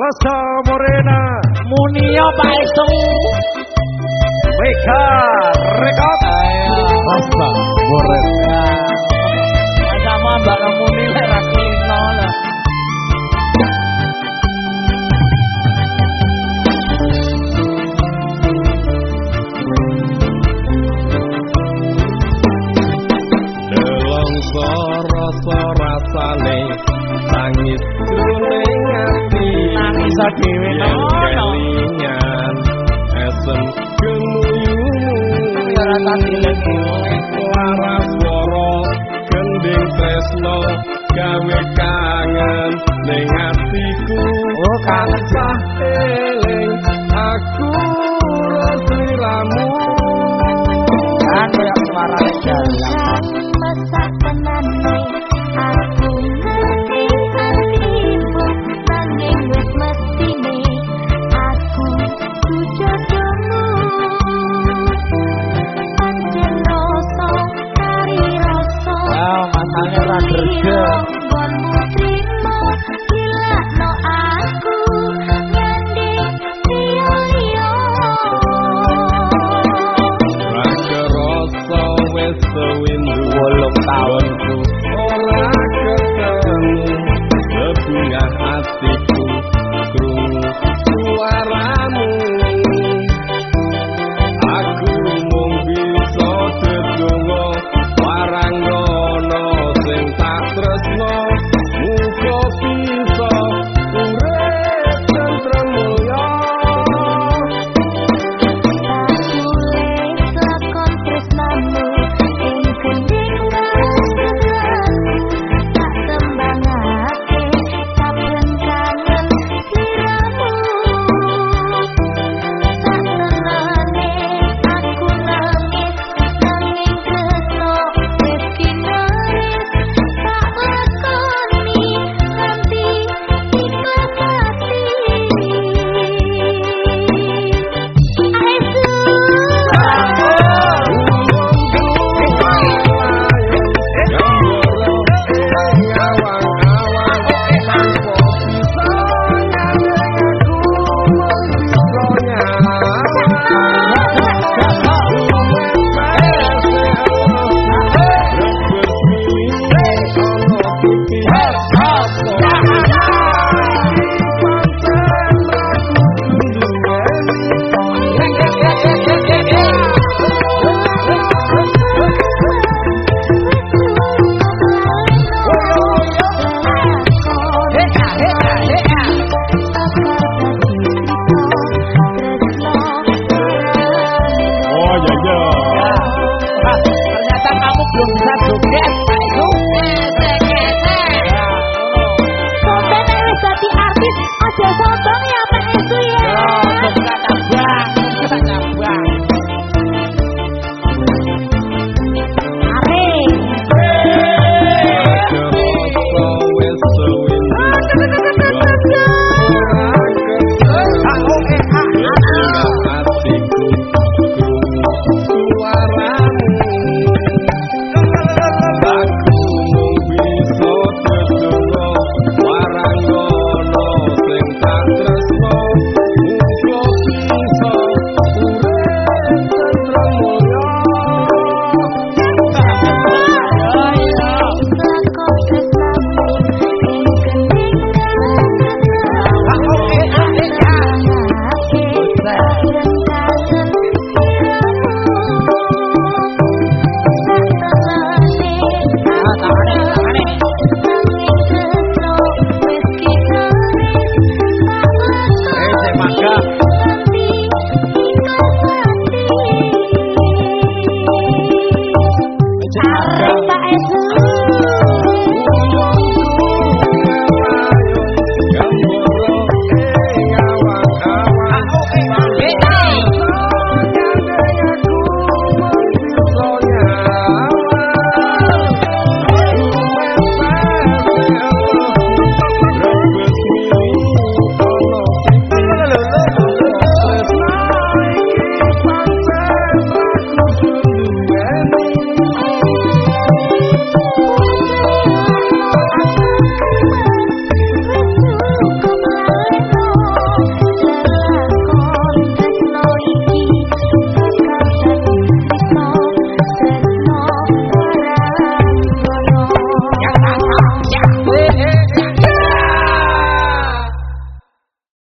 Lesa Morena. Munio Pak Esu Mega Rekod Lesa Morena. Sama Mbak Muni rasa rasane Tangis kuning ati nangis dhewe nono kelingan Esem gemuyumu ya ra tak dileki Laras woro Gending tresno Gawe kangen Ning atiku oh kangen. Eling Aku Rosliramu kan koyo suarane jalan